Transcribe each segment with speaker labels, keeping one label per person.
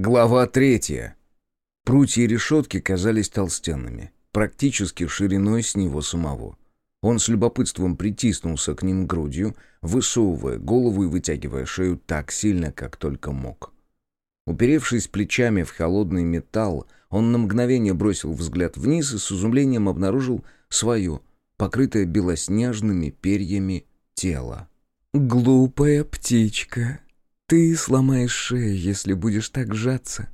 Speaker 1: Глава третья. Прутья решетки казались толстенными, практически шириной с него самого. Он с любопытством притиснулся к ним грудью, высовывая голову и вытягивая шею так сильно, как только мог. Уперевшись плечами в холодный металл, он на мгновение бросил взгляд вниз и с изумлением обнаружил свое, покрытое белоснежными перьями, тело. «Глупая птичка, ты сломаешь шею, если будешь так сжаться».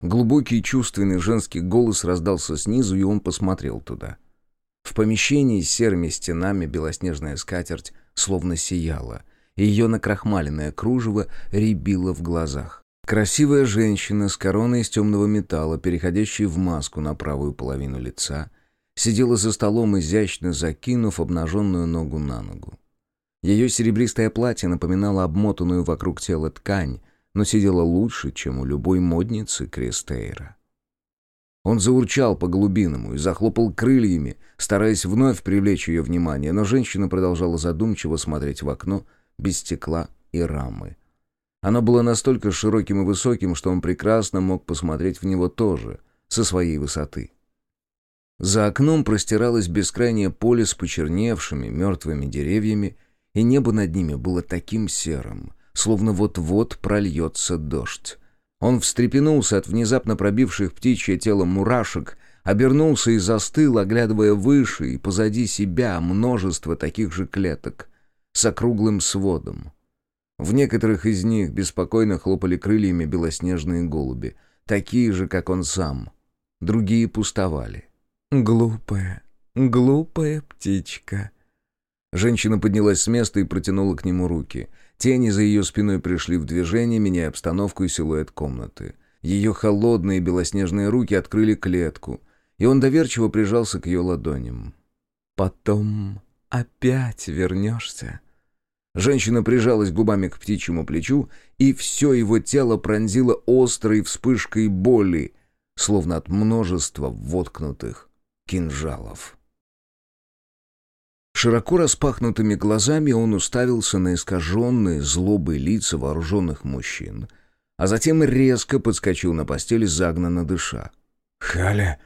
Speaker 1: Глубокий чувственный женский голос раздался снизу, и он посмотрел туда. В помещении с серыми стенами белоснежная скатерть словно сияла, и ее накрахмаленное кружево рябило в глазах. Красивая женщина с короной из темного металла, переходящей в маску на правую половину лица, сидела за столом, изящно закинув обнаженную ногу на ногу. Ее серебристое платье напоминало обмотанную вокруг тела ткань, но сидела лучше, чем у любой модницы Крестейра. Он заурчал по-голубиному и захлопал крыльями, стараясь вновь привлечь ее внимание, но женщина продолжала задумчиво смотреть в окно без стекла и рамы. Оно было настолько широким и высоким, что он прекрасно мог посмотреть в него тоже, со своей высоты. За окном простиралось бескрайнее поле с почерневшими мертвыми деревьями, и небо над ними было таким серым, словно вот-вот прольется дождь. Он встрепенулся от внезапно пробивших птичье тело мурашек, обернулся и застыл, оглядывая выше и позади себя множество таких же клеток с округлым сводом. В некоторых из них беспокойно хлопали крыльями белоснежные голуби, такие же, как он сам. Другие пустовали. «Глупая, глупая птичка». Женщина поднялась с места и протянула к нему руки — Тени за ее спиной пришли в движение, меняя обстановку и силуэт комнаты. Ее холодные белоснежные руки открыли клетку, и он доверчиво прижался к ее ладоням. «Потом опять вернешься». Женщина прижалась губами к птичьему плечу, и все его тело пронзило острой вспышкой боли, словно от множества воткнутых кинжалов. Широко распахнутыми глазами он уставился на искаженные злобой лица вооруженных мужчин, а затем резко подскочил на постели, загнанно дыша. «Халя!»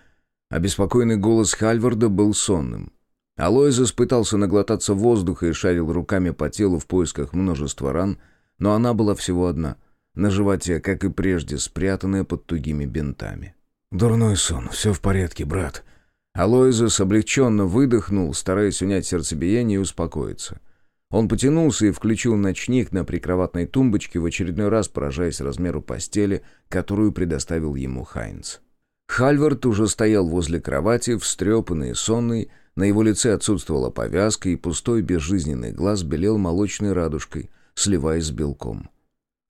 Speaker 1: Обеспокоенный голос Хальварда был сонным. Алоиза пытался наглотаться воздуха и шарил руками по телу в поисках множества ран, но она была всего одна, на животе, как и прежде, спрятанная под тугими бинтами. «Дурной сон, все в порядке, брат», Алоизос облегченно выдохнул, стараясь унять сердцебиение и успокоиться. Он потянулся и включил ночник на прикроватной тумбочке, в очередной раз поражаясь размеру постели, которую предоставил ему Хайнц. Хальвард уже стоял возле кровати, встрепанный и сонный, на его лице отсутствовала повязка, и пустой безжизненный глаз белел молочной радужкой, сливаясь с белком.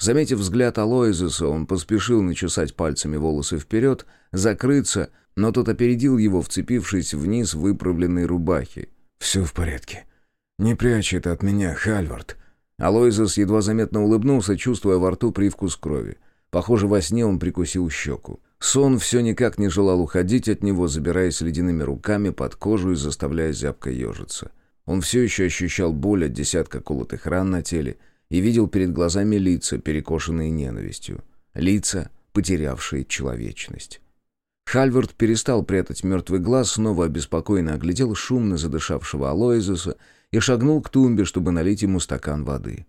Speaker 1: Заметив взгляд Алоизеса, он поспешил начесать пальцами волосы вперед, закрыться, но тот опередил его, вцепившись вниз выправленной рубахи. «Все в порядке. Не прячь это от меня, Хальвард». Алоизос едва заметно улыбнулся, чувствуя во рту привкус крови. Похоже, во сне он прикусил щеку. Сон все никак не желал уходить от него, забираясь ледяными руками под кожу и заставляя зябко ежиться. Он все еще ощущал боль от десятка колотых ран на теле и видел перед глазами лица, перекошенные ненавистью. Лица, потерявшие человечность. Хальвард перестал прятать мертвый глаз, снова обеспокоенно оглядел шумно задышавшего Алоизуса и шагнул к тумбе, чтобы налить ему стакан воды.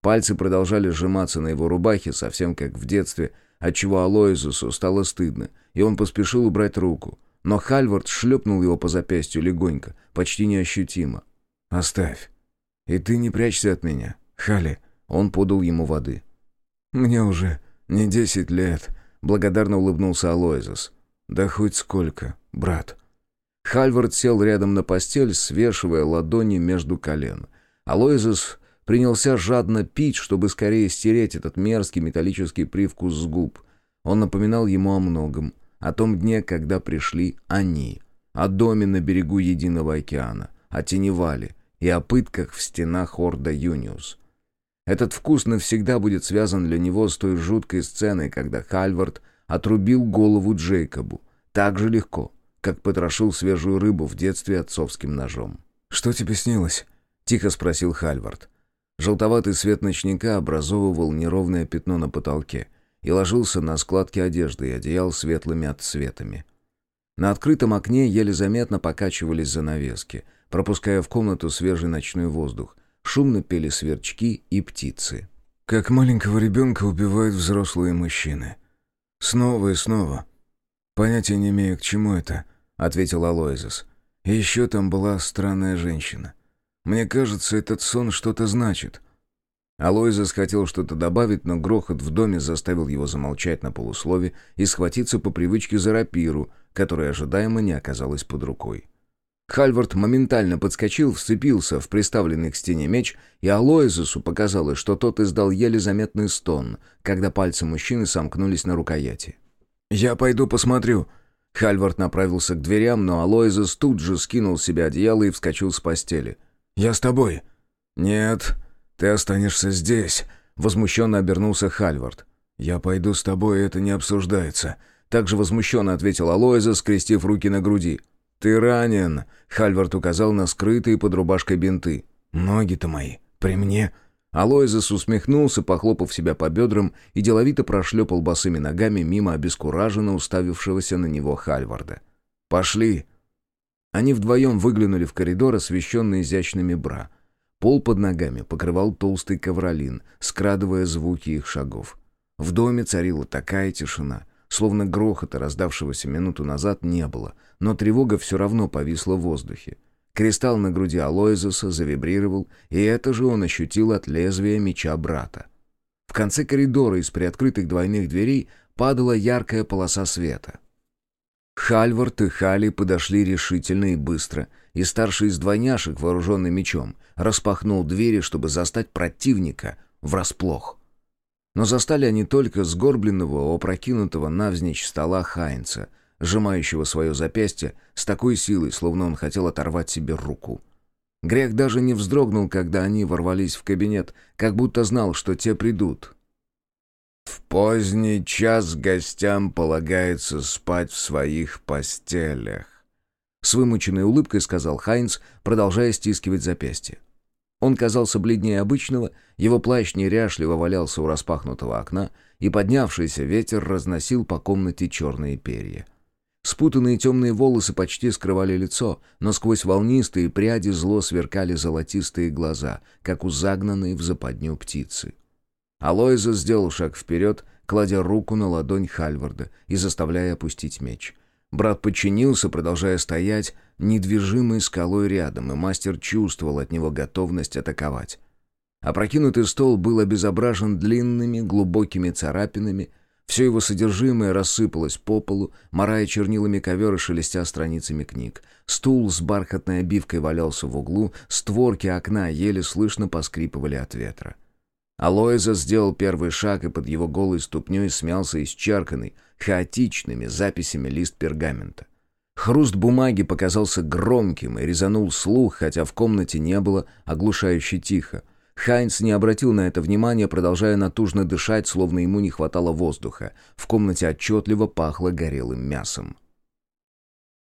Speaker 1: Пальцы продолжали сжиматься на его рубахе, совсем как в детстве, отчего Алоизусу стало стыдно, и он поспешил убрать руку. Но Хальвард шлепнул его по запястью легонько, почти неощутимо. «Оставь. И ты не прячься от меня, Хали». Он подал ему воды. «Мне уже не десять лет», — благодарно улыбнулся Алоизус. «Да хоть сколько, брат». Хальвард сел рядом на постель, свешивая ладони между колен. Алоизус принялся жадно пить, чтобы скорее стереть этот мерзкий металлический привкус с губ. Он напоминал ему о многом. О том дне, когда пришли они. О доме на берегу Единого океана. О Теневале. И о пытках в стенах Орда Юниус. Этот вкус навсегда будет связан для него с той жуткой сценой, когда Хальвард отрубил голову Джейкобу так же легко, как потрошил свежую рыбу в детстве отцовским ножом. «Что тебе снилось?» — тихо спросил Хальвард. Желтоватый свет ночника образовывал неровное пятно на потолке, и ложился на складки одежды и одеял светлыми отцветами. На открытом окне еле заметно покачивались занавески, пропуская в комнату свежий ночной воздух. Шумно пели сверчки и птицы.
Speaker 2: «Как маленького ребенка убивают взрослые мужчины. Снова и снова. Понятия не имею, к чему это», — ответил Алоизес. «И еще там была странная женщина. Мне кажется, этот сон что-то значит».
Speaker 1: Алоизес хотел что-то добавить, но грохот в доме заставил его замолчать на полуслове и схватиться по привычке за рапиру, которая ожидаемо не оказалась под рукой. Хальвард моментально подскочил, вцепился в приставленный к стене меч, и Алоизесу показалось, что тот издал еле заметный стон, когда пальцы мужчины сомкнулись на рукояти.
Speaker 2: «Я пойду посмотрю».
Speaker 1: Хальвард направился к дверям, но Алоизес тут же скинул с себя одеяло и вскочил с постели.
Speaker 2: «Я с тобой». «Нет, ты останешься здесь», — возмущенно обернулся Хальвард. «Я пойду с тобой, это не обсуждается», — также возмущенно ответил Алоизес, скрестив руки на груди. «Ты ранен», — Хальвард указал на скрытые под рубашкой бинты. «Ноги-то мои при мне».
Speaker 1: Алоизес усмехнулся, похлопав себя по бедрам, и деловито прошлепал босыми ногами мимо обескураженно уставившегося на него Хальварда. «Пошли!» Они вдвоем выглянули в коридор, освещенный изящными бра. Пол под ногами покрывал толстый ковролин, скрадывая звуки их шагов. В доме царила такая тишина, словно грохота, раздавшегося минуту назад, не было, но тревога все равно повисла в воздухе. Кристалл на груди Алоизуса завибрировал, и это же он ощутил от лезвия меча брата. В конце коридора из приоткрытых двойных дверей падала яркая полоса света. Хальвард и Хали подошли решительно и быстро, и старший из двойняшек, вооруженный мечом, распахнул двери, чтобы застать противника врасплох. Но застали они только сгорбленного, опрокинутого навзничь стола Хайнца, сжимающего свое запястье с такой силой, словно он хотел оторвать себе руку. Грех даже не вздрогнул, когда они ворвались в кабинет, как будто знал, что те придут. «В поздний час гостям полагается спать в своих постелях», — с вымученной улыбкой сказал Хайнц, продолжая стискивать запястье. Он казался бледнее обычного, его плащ неряшливо валялся у распахнутого окна, и поднявшийся ветер разносил по комнате черные перья. Спутанные темные волосы почти скрывали лицо, но сквозь волнистые пряди зло сверкали золотистые глаза, как у загнанной в западню птицы. Алоиза сделал шаг вперед, кладя руку на ладонь Хальварда и заставляя опустить меч. Брат подчинился, продолжая стоять, недвижимой скалой рядом, и мастер чувствовал от него готовность атаковать. Опрокинутый стол был обезображен длинными, глубокими царапинами, все его содержимое рассыпалось по полу, морая чернилами ковер и шелестя страницами книг. Стул с бархатной обивкой валялся в углу, створки окна еле слышно поскрипывали от ветра. Алоиза сделал первый шаг, и под его голой ступней смялся исчерканный, хаотичными записями лист пергамента. Хруст бумаги показался громким и резанул слух, хотя в комнате не было оглушающе тихо. Хайнц не обратил на это внимания, продолжая натужно дышать, словно ему не хватало воздуха. В комнате отчетливо пахло горелым мясом.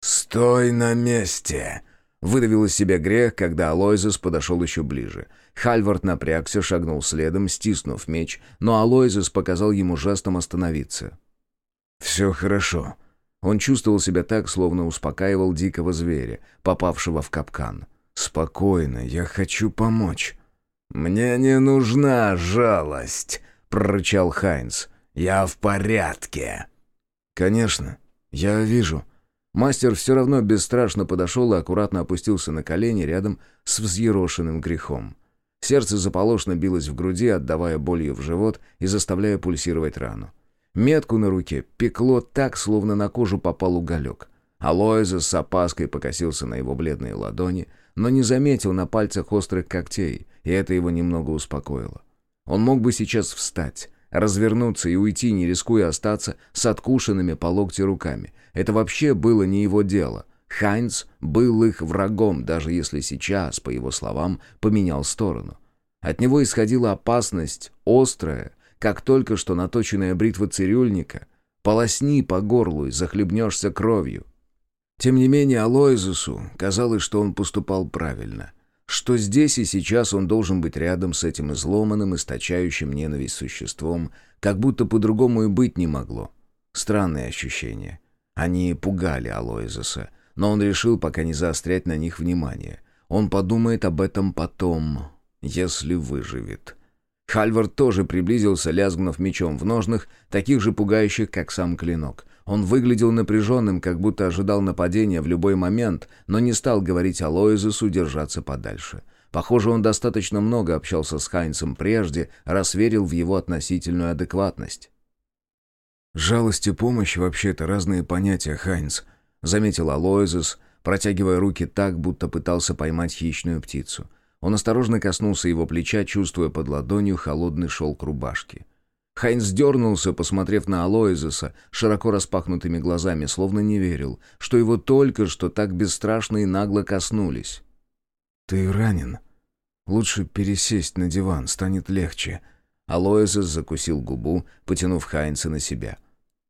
Speaker 1: «Стой на месте!» — выдавил из себя грех, когда Алойзес подошел еще ближе. Хальвард напрягся, шагнул следом, стиснув меч, но Алойзес показал ему жестом остановиться. «Все хорошо». Он чувствовал себя так, словно успокаивал дикого зверя, попавшего в капкан. «Спокойно, я хочу помочь». «Мне не нужна жалость», — прорычал Хайнс. «Я в порядке». «Конечно, я вижу». Мастер все равно бесстрашно подошел и аккуратно опустился на колени рядом с взъерошенным грехом. Сердце заполошно билось в груди, отдавая болью в живот и заставляя пульсировать рану. Метку на руке пекло так, словно на кожу попал уголек. Алоиза с опаской покосился на его бледные ладони, но не заметил на пальцах острых когтей, и это его немного успокоило. Он мог бы сейчас встать, развернуться и уйти, не рискуя остаться с откушенными по локти руками. Это вообще было не его дело. Хайнц был их врагом, даже если сейчас, по его словам, поменял сторону. От него исходила опасность, острая, как только что наточенная бритва цирюльника. Полосни по горлу и захлебнешься кровью. Тем не менее, Алоизусу казалось, что он поступал правильно — что здесь и сейчас он должен быть рядом с этим изломанным, источающим ненависть существом, как будто по-другому и быть не могло. Странные ощущения. Они пугали Алоизеса, но он решил пока не заострять на них внимание. Он подумает об этом потом, если выживет. Хальвард тоже приблизился, лязгнув мечом в ножнах, таких же пугающих, как сам клинок. Он выглядел напряженным, как будто ожидал нападения в любой момент, но не стал говорить Алоизесу держаться подальше. Похоже, он достаточно много общался с Хайнцем прежде, раз верил в его относительную адекватность.
Speaker 2: «Жалость и помощь — вообще-то разные понятия, Хайнц», — заметил Алоизес, протягивая руки так, будто пытался поймать хищную птицу — он осторожно коснулся его плеча, чувствуя под ладонью холодный шелк рубашки. Хайнс дернулся, посмотрев на Алоизеса широко распахнутыми глазами, словно не верил, что его только что так бесстрашно и нагло коснулись.
Speaker 1: «Ты ранен. Лучше пересесть на диван, станет легче». Алоизес закусил губу, потянув Хайнса на себя.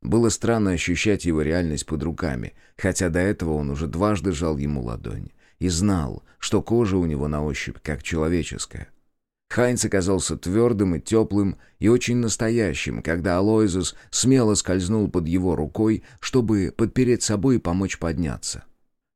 Speaker 1: Было странно ощущать его реальность под руками, хотя до этого он уже дважды жал ему ладонь и знал, что кожа у него на ощупь как человеческая. Хайнц оказался твердым и теплым, и очень настоящим, когда Алоизус смело скользнул под его рукой, чтобы подпереть собой и помочь подняться.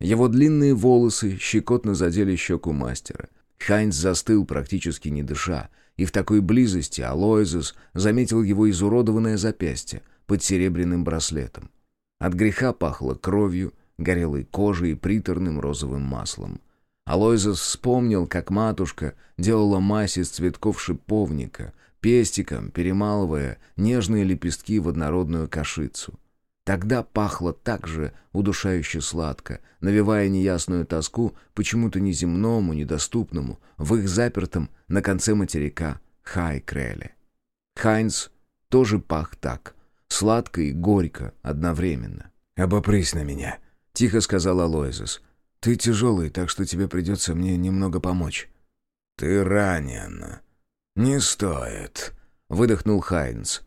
Speaker 1: Его длинные волосы щекотно задели щеку мастера. Хайнц застыл, практически не дыша, и в такой близости Алоизус заметил его изуродованное запястье под серебряным браслетом. От греха пахло кровью, горелой кожей и приторным розовым маслом. Алойзес вспомнил, как матушка делала мазь из цветков шиповника, пестиком перемалывая нежные лепестки в однородную кашицу. Тогда пахло так же удушающе сладко, навевая неясную тоску почему-то неземному, недоступному, в их запертом на конце материка Хайкреле. Хайнц тоже пах так, сладко и горько одновременно.
Speaker 2: «Обопрись на меня», Тихо сказал Алоизус. «Ты тяжелый, так что тебе придется мне немного помочь».
Speaker 3: «Ты ранен. Не стоит», —
Speaker 1: выдохнул Хайнс.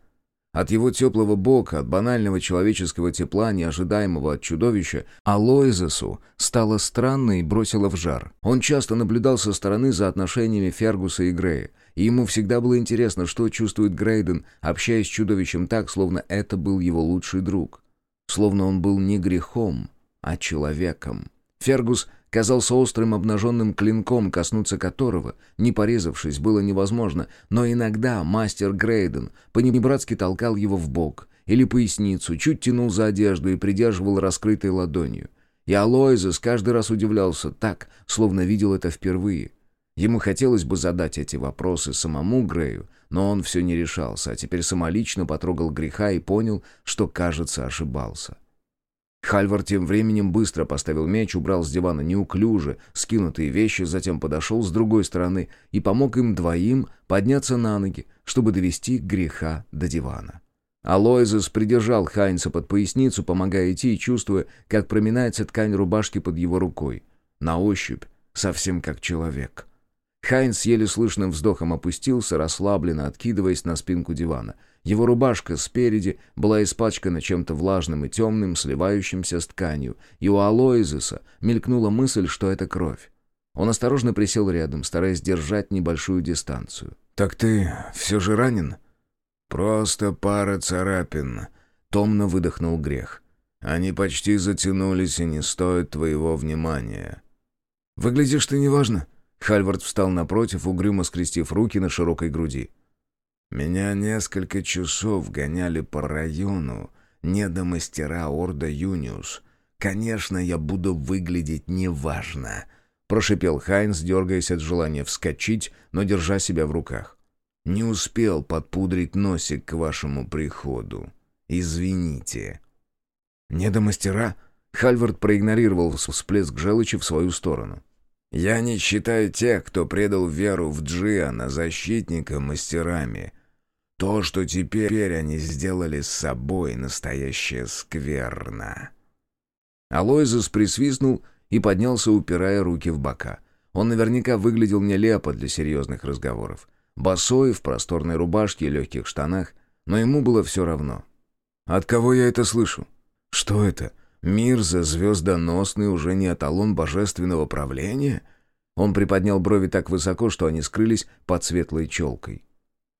Speaker 1: От его теплого бока, от банального человеческого тепла, неожидаемого от чудовища, Алоизесу стало странно и бросило в жар. Он часто наблюдал со стороны за отношениями Фергуса и Грея, и ему всегда было интересно, что чувствует Грейден, общаясь с чудовищем так, словно это был его лучший друг. Словно он был не грехом, а человеком. Фергус казался острым обнаженным клинком, коснуться которого, не порезавшись, было невозможно, но иногда мастер Грейден понебратски толкал его в бок или поясницу, чуть тянул за одежду и придерживал раскрытой ладонью. И Алоизес каждый раз удивлялся так, словно видел это впервые. Ему хотелось бы задать эти вопросы самому Грею, но он все не решался, а теперь самолично потрогал греха и понял, что, кажется, ошибался. Хальвар тем временем быстро поставил меч, убрал с дивана неуклюже скинутые вещи, затем подошел с другой стороны и помог им двоим подняться на ноги, чтобы довести греха до дивана. Алоизес придержал Хайнца под поясницу, помогая идти и чувствуя, как проминается ткань рубашки под его рукой. На ощупь, совсем как человек. Хайнц еле слышным вздохом опустился, расслабленно откидываясь на спинку дивана — его рубашка спереди была испачкана чем-то влажным и темным, сливающимся с тканью, и у Алоизеса мелькнула мысль, что это кровь. Он осторожно присел рядом, стараясь держать небольшую дистанцию.
Speaker 2: «Так ты все же ранен?»
Speaker 3: «Просто пара царапин», — томно выдохнул грех. «Они почти затянулись и не стоят твоего внимания».
Speaker 2: «Выглядишь ты неважно». Хальвард встал напротив, угрюмо скрестив руки на широкой груди.
Speaker 3: Меня несколько часов гоняли по району недомастера Орда Юниус. Конечно, я буду выглядеть неважно», — прошипел Хайнс, дергаясь от желания вскочить, но держа себя в руках. «Не успел подпудрить носик к вашему приходу. Извините».
Speaker 2: «Недомастера?» — Хальвард проигнорировал всплеск желчи в свою сторону.
Speaker 3: «Я не считаю тех, кто предал веру в Джиана защитника мастерами», то, что теперь они сделали с собой, настоящее скверно.
Speaker 1: Алоизус присвистнул и поднялся, упирая руки в бока. Он наверняка выглядел нелепо для серьезных разговоров. Босой, в просторной рубашке и легких штанах, но ему было все равно.
Speaker 2: «От кого я это слышу? Что это? Мир за звездоносный уже не эталон божественного правления?»
Speaker 1: Он приподнял брови так высоко, что они скрылись под светлой челкой.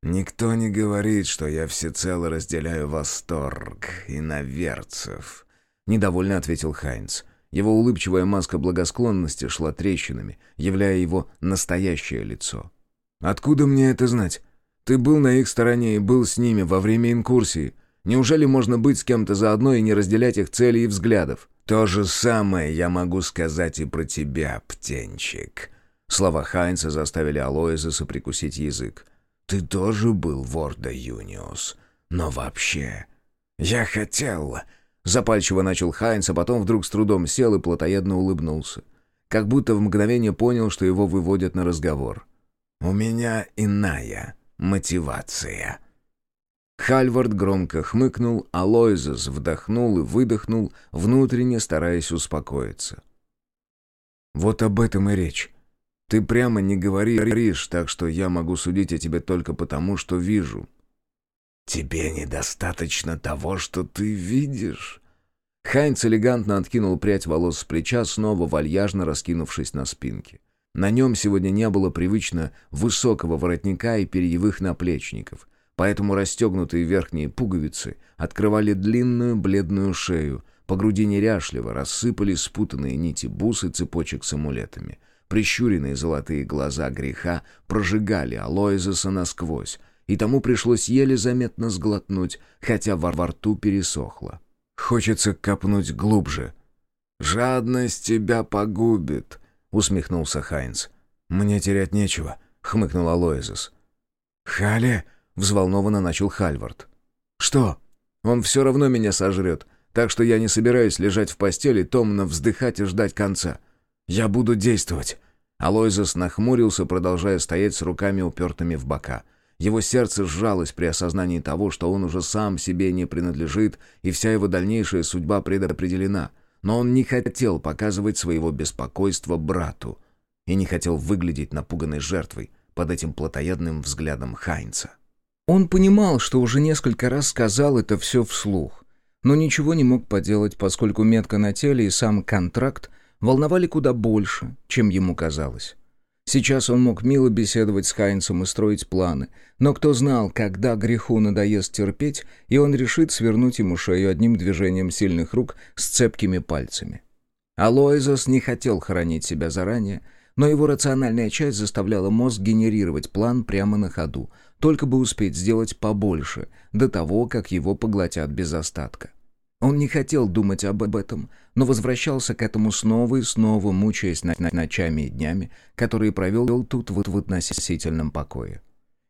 Speaker 3: «Никто не говорит, что я всецело разделяю восторг иноверцев», —
Speaker 1: недовольно ответил Хайнц. Его улыбчивая маска благосклонности шла трещинами, являя его настоящее лицо.
Speaker 3: «Откуда мне это знать? Ты был на их стороне и был с ними во время инкурсии. Неужели можно быть с кем-то заодно и не разделять их целей и взглядов?» «То же самое я могу сказать и про тебя, птенчик».
Speaker 1: Слова Хайнца заставили Алоиза прикусить язык.
Speaker 3: «Ты тоже был в Ордо Юниус. Но вообще...» «Я хотел...»
Speaker 1: Запальчиво начал Хайнц, а потом вдруг с трудом сел и плотоядно улыбнулся. Как будто в мгновение понял, что его выводят на разговор.
Speaker 3: «У меня иная мотивация».
Speaker 1: Хальвард громко хмыкнул, а Лойзес вдохнул и выдохнул, внутренне стараясь успокоиться.
Speaker 3: «Вот об этом и речь. Ты прямо не говоришь, так что я могу судить о тебе только потому, что вижу». «Тебе недостаточно того, что ты видишь?»
Speaker 1: Хайнц элегантно откинул прядь волос с плеча, снова вальяжно раскинувшись на спинке. На нем сегодня не было привычно высокого воротника и перьевых наплечников — поэтому расстегнутые верхние пуговицы открывали длинную бледную шею, по груди неряшливо рассыпались спутанные нити бусы цепочек с амулетами. Прищуренные золотые глаза греха прожигали Алоизеса насквозь, и тому пришлось еле заметно сглотнуть, хотя во, во рту пересохло.
Speaker 3: «Хочется копнуть глубже». «Жадность тебя погубит», — усмехнулся Хайнц.
Speaker 1: «Мне терять нечего», — хмыкнул Алоизес.
Speaker 3: «Хале!»
Speaker 1: Взволнованно начал Хальвард.
Speaker 3: «Что?
Speaker 1: Он все равно меня сожрет, так что я не собираюсь лежать в постели, томно вздыхать и ждать конца. Я буду действовать». Алойзес нахмурился, продолжая стоять с руками упертыми в бока. Его сердце сжалось при осознании того, что он уже сам себе не принадлежит, и вся его дальнейшая судьба предопределена. Но он не хотел показывать своего беспокойства брату и не хотел выглядеть напуганной жертвой под этим плотоядным взглядом Хайнца. Он понимал, что уже несколько раз сказал это все вслух, но ничего не мог поделать, поскольку метка на теле и сам контракт волновали куда больше, чем ему казалось. Сейчас он мог мило беседовать с Хайнцем и строить планы, но кто знал, когда греху надоест терпеть, и он решит свернуть ему шею одним движением сильных рук с цепкими пальцами. Алоизос не хотел хоронить себя заранее, но его рациональная часть заставляла мозг генерировать план прямо на ходу — только бы успеть сделать побольше, до того, как его поглотят без остатка. Он не хотел думать об этом, но возвращался к этому снова и снова, мучаясь ночами и днями, которые провел тут вот в относительном покое.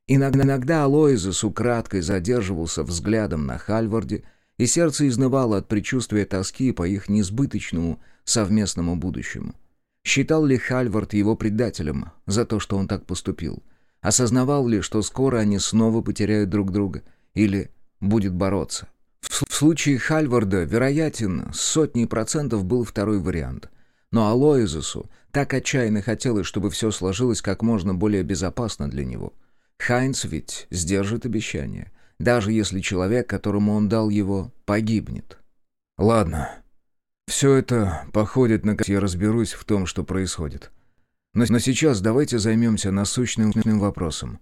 Speaker 1: Иногда Алоизес украдкой задерживался взглядом на Хальварде, и сердце изнывало от предчувствия тоски по их несбыточному совместному будущему. Считал ли Хальвард его предателем за то, что он так поступил? Осознавал ли, что скоро они снова потеряют друг друга? Или будет бороться? Случае Хальварда, вероятен, с сотней процентов был второй вариант. Но Алоизусу так отчаянно хотелось, чтобы все сложилось как можно более безопасно для него. Хайнц ведь сдержит обещание, даже если человек, которому он дал его, погибнет.
Speaker 3: «Ладно. Все это походит на... Я разберусь в том, что происходит. Но, но сейчас давайте займемся насущным вопросом.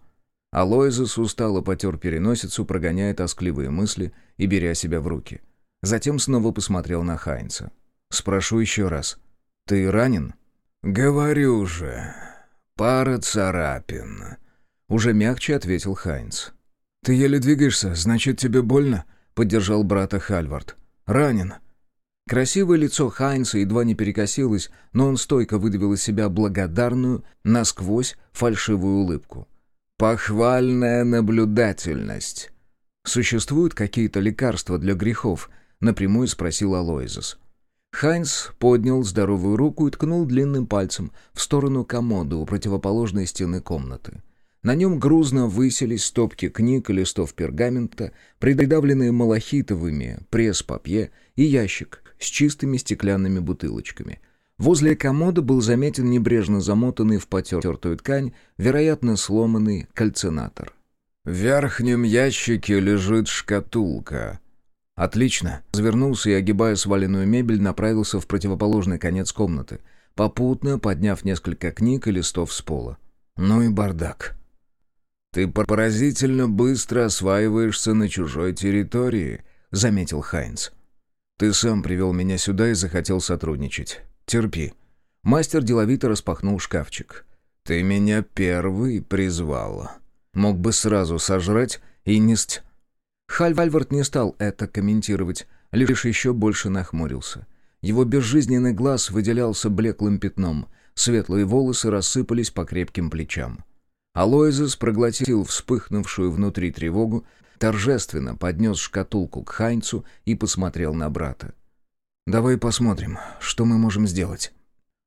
Speaker 1: Алоизус устало потер переносицу, прогоняя тоскливые мысли и беря себя в руки. Затем снова посмотрел на Хайнца. «Спрошу еще раз. Ты ранен?»
Speaker 3: «Говорю же. Пара царапин», — уже мягче ответил Хайнц.
Speaker 2: «Ты еле двигаешься, значит, тебе больно?» — поддержал брата Хальвард. «Ранен.
Speaker 1: Красивое лицо Хайнца едва не перекосилось, но он стойко выдавил из себя благодарную, насквозь фальшивую улыбку. «Похвальная наблюдательность!» «Существуют какие-то лекарства для грехов?» — напрямую спросил Алоизос. Хайнс поднял здоровую руку и ткнул длинным пальцем в сторону комода у противоположной стены комнаты. На нем грузно высились стопки книг и листов пергамента, придавленные малахитовыми пресс-папье и ящик с чистыми стеклянными бутылочками. Возле комода был заметен небрежно замотанный в потертую ткань, вероятно, сломанный кальцинатор.
Speaker 3: «В верхнем ящике лежит шкатулка».
Speaker 1: «Отлично». Завернулся и, огибая сваленную мебель, направился в противоположный конец комнаты. попутно подняв несколько книг и листов с пола. «Ну и бардак».
Speaker 3: «Ты поразительно быстро осваиваешься на чужой территории», — заметил Хайнц.
Speaker 1: «Ты сам привел меня сюда и захотел сотрудничать. Терпи». Мастер деловито распахнул шкафчик.
Speaker 3: «Ты меня первый призвал.
Speaker 1: Мог бы сразу сожрать и несть». Хальвальвард не стал это комментировать, лишь еще больше нахмурился. Его безжизненный глаз выделялся блеклым пятном, светлые волосы рассыпались по крепким плечам. Алоизес проглотил вспыхнувшую внутри тревогу, торжественно поднес шкатулку к Хайнцу и посмотрел на брата. «Давай посмотрим, что мы можем сделать».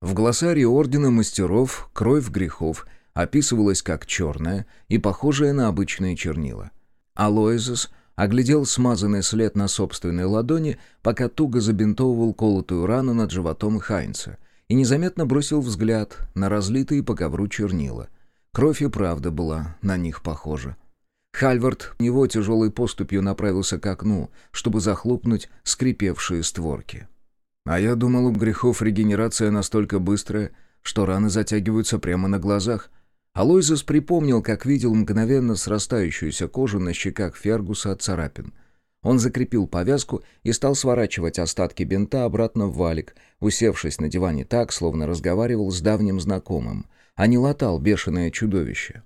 Speaker 1: В глоссарии Ордена Мастеров «Кровь грехов» описывалась как черная и похожая на обычные чернила. Алоизес оглядел смазанный след на собственной ладони, пока туго забинтовывал колотую рану над животом Хайнца, и незаметно бросил взгляд на разлитые по ковру чернила. Кровь и правда была на них похожа. Хальвард него тяжелой поступью направился к окну, чтобы захлопнуть скрипевшие створки. А я думал, у грехов регенерация настолько быстрая, что раны затягиваются прямо на глазах, Алойзес припомнил, как видел мгновенно срастающуюся кожу на щеках Фергуса от царапин. Он закрепил повязку и стал сворачивать остатки бинта обратно в валик, усевшись на диване так, словно разговаривал с давним знакомым, а не латал бешеное чудовище.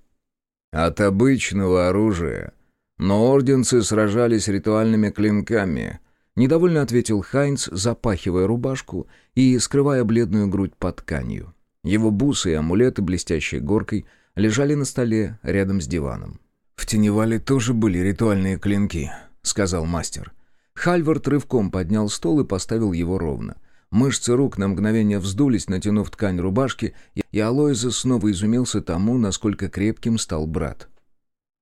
Speaker 3: «От обычного оружия. Но орденцы сражались ритуальными клинками», —
Speaker 1: недовольно ответил Хайнц, запахивая рубашку и скрывая бледную грудь под тканью. Его бусы и амулеты, блестящей горкой, лежали на столе рядом с диваном.
Speaker 2: «В Теневале тоже были ритуальные клинки», — сказал мастер.
Speaker 1: Хальвард рывком поднял стол и поставил его ровно. Мышцы рук на мгновение вздулись, натянув ткань рубашки, и Алоиза снова изумился тому, насколько крепким стал брат.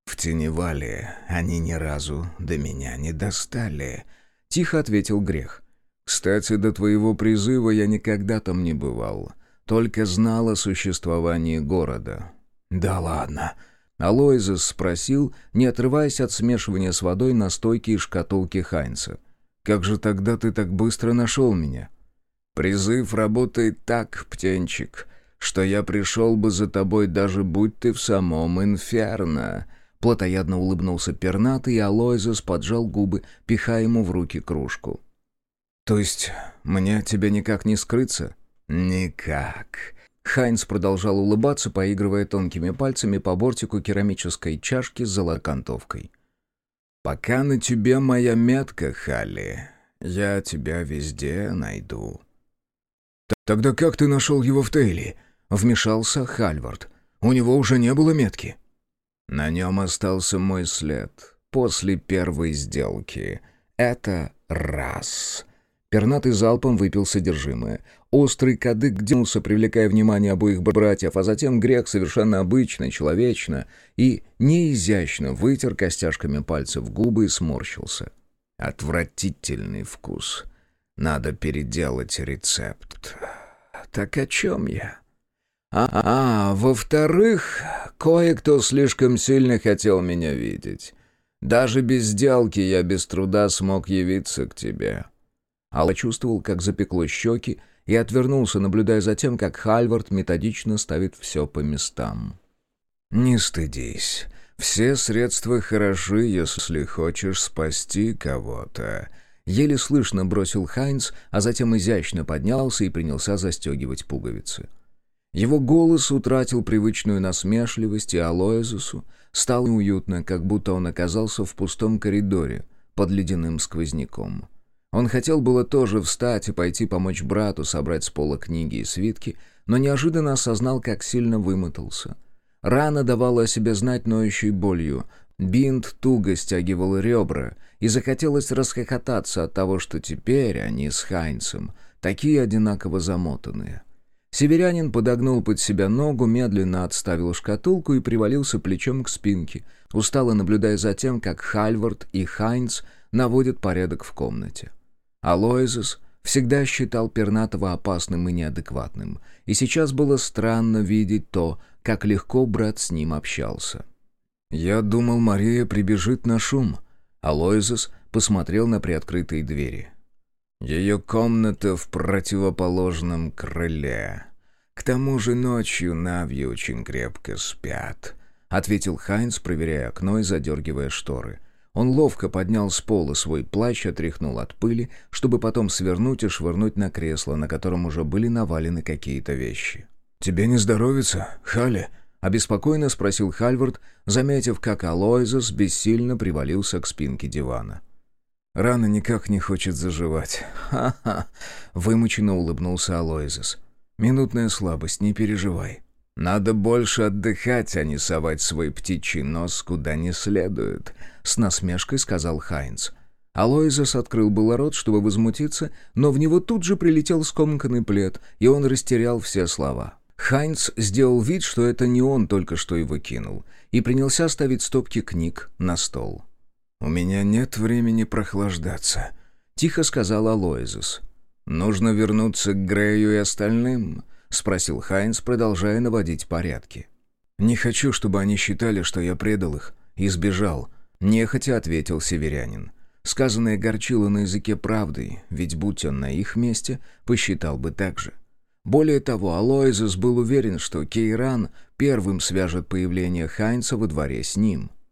Speaker 3: «В Теневале они ни разу до меня не достали», — тихо ответил Грех. «Кстати, до твоего призыва я никогда там не бывал только знал о существовании города.
Speaker 1: «Да ладно», — Алоизес спросил, не отрываясь от смешивания с водой на стойке и шкатулки Хайнца. «Как же тогда ты так быстро нашел меня?»
Speaker 3: «Призыв работает так, птенчик, что я пришел бы за тобой, даже будь ты в самом инферно»,
Speaker 1: Плотоядно улыбнулся пернатый, и Алоизес поджал губы, пихая ему в руки кружку. «То есть мне от тебя никак не скрыться?»
Speaker 3: «Никак».
Speaker 1: Хайнс продолжал улыбаться, поигрывая тонкими пальцами по бортику керамической чашки с золокантовкой.
Speaker 3: «Пока на тебе моя метка, Халли, я тебя везде найду».
Speaker 2: «Тогда как ты нашел его в Тейли?» — вмешался Хальвард. «У него уже не было метки».
Speaker 3: «На нем остался мой след после первой сделки. Это раз».
Speaker 1: Пернатый залпом выпил содержимое. Острый кадык дернулся, привлекая внимание обоих братьев, а затем грех совершенно обычно, человечно и неизящно вытер костяшками пальцев губы и сморщился.
Speaker 3: «Отвратительный вкус. Надо переделать рецепт. Так о чем я?» «А, а во-вторых, кое-кто слишком сильно хотел меня видеть. Даже без сделки я без труда смог явиться к тебе».
Speaker 1: Алла чувствовал, как запекло щеки, и отвернулся, наблюдая за тем, как Хальвард методично ставит все по местам.
Speaker 3: «Не стыдись. Все средства хороши, если хочешь спасти кого-то».
Speaker 1: Еле слышно бросил Хайнц, а затем изящно поднялся и принялся застегивать пуговицы. Его голос утратил привычную насмешливость, и Алоэзусу стало уютно, как будто он оказался в пустом коридоре под ледяным сквозняком. Он хотел было тоже встать и пойти помочь брату собрать с пола книги и свитки, но неожиданно осознал, как сильно вымотался. Рана давала о себе знать ноющей болью, бинт туго стягивал ребра, и захотелось расхохотаться от того, что теперь они с Хайнцем такие одинаково замотанные. Северянин подогнул под себя ногу, медленно отставил шкатулку и привалился плечом к спинке, устало наблюдая за тем, как Хальвард и Хайнц наводят порядок в комнате. Алоизес всегда считал Пернатова опасным и неадекватным, и сейчас было странно видеть то, как легко брат с ним общался. «Я думал, Мария прибежит на шум». Алоизес посмотрел на приоткрытые двери.
Speaker 3: «Ее комната в противоположном крыле», К тому же ночью Нави очень крепко спят», — ответил Хайнс, проверяя окно и задергивая шторы. Он ловко поднял с пола свой плащ, отряхнул от пыли, чтобы потом свернуть и швырнуть на кресло, на котором уже были навалены какие-то вещи.
Speaker 2: «Тебе не здоровится, Халли?»
Speaker 3: — обеспокоенно спросил Хальвард, заметив, как Алоизос бессильно привалился к спинке дивана.
Speaker 2: «Рана никак не хочет заживать».
Speaker 3: «Ха-ха!» — вымученно улыбнулся Алоизос.
Speaker 2: «Минутная слабость, не переживай».
Speaker 3: «Надо больше отдыхать, а не совать свой птичий нос куда не следует», — с насмешкой сказал Хайнц. Алоизос открыл было рот, чтобы возмутиться, но в него тут же прилетел скомканный плед, и он растерял все слова. Хайнц сделал вид, что это не он только что его кинул, и принялся ставить стопки книг на стол.
Speaker 2: «У меня нет времени прохлаждаться», — тихо сказал Алоизос.
Speaker 3: «Нужно вернуться к Грею и остальным», — спросил Хайнс, продолжая наводить порядки.
Speaker 2: «Не хочу, чтобы они считали, что я предал их и сбежал», — нехотя ответил северянин. Сказанное горчило на языке правдой, ведь будь он на их месте, посчитал бы так же. Более того, Алоизус был уверен, что Кейран первым свяжет появление Хайнца во дворе с ним —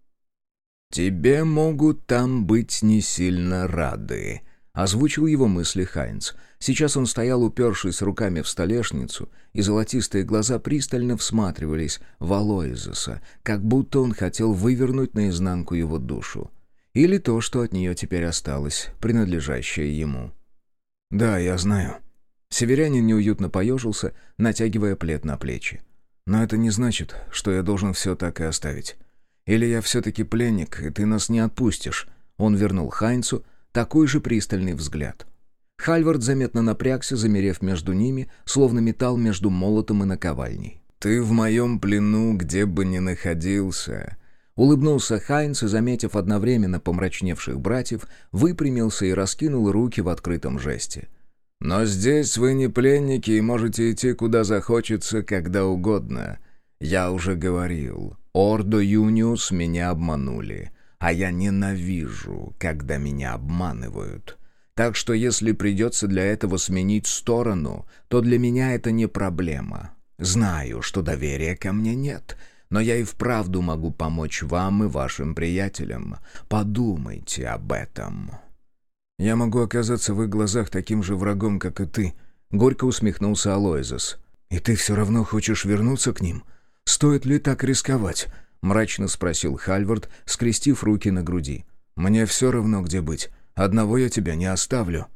Speaker 3: «Тебе могут там быть не сильно рады», — озвучил его мысли Хайнц. Сейчас он стоял, упершись руками в столешницу, и золотистые глаза пристально всматривались в Алоизеса, как будто он хотел вывернуть наизнанку его душу. Или то, что от нее теперь осталось, принадлежащее ему.
Speaker 2: «Да, я знаю».
Speaker 3: Северянин неуютно поежился, натягивая плед на плечи.
Speaker 2: «Но это не значит, что я должен все так и оставить. Или я все-таки пленник, и ты нас не отпустишь?»
Speaker 3: Он вернул Хайнцу такой же пристальный взгляд. Хальвард заметно напрягся, замерев между ними, словно металл между молотом и наковальней.
Speaker 2: «Ты в моем плену, где бы ни находился»,
Speaker 3: Улыбнулся Хайнц и, заметив одновременно помрачневших братьев, выпрямился и раскинул руки в открытом жесте.
Speaker 2: «Но здесь вы не пленники и можете идти куда захочется, когда угодно. Я уже говорил, Ордо Юниус меня обманули, а я ненавижу, когда меня обманывают. Так что если придется для этого сменить сторону, то для меня это не проблема. Знаю, что доверия ко мне нет, но я и вправду могу помочь вам и вашим приятелям. Подумайте об этом».
Speaker 3: «Я могу оказаться в их глазах таким же врагом, как и ты», — горько усмехнулся Алоизос.
Speaker 2: «И ты все равно хочешь вернуться к ним?» «Стоит ли так рисковать?» — мрачно спросил Хальвард, скрестив руки на груди. «Мне все равно, где быть. Одного я тебя не оставлю».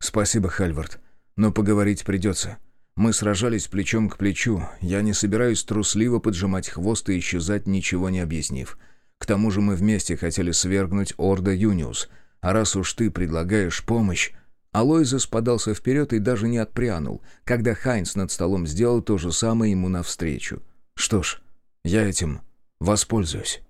Speaker 2: «Спасибо, Хальвард. Но поговорить придется. Мы сражались плечом к плечу. Я не собираюсь трусливо поджимать хвост и исчезать, ничего не объяснив. К тому же мы вместе хотели свергнуть Орда Юниус. А раз уж ты предлагаешь помощь...» Алойзес подался вперед и даже не отпрянул, когда Хайнс над столом сделал то же самое ему навстречу. Что ж, я этим воспользуюсь.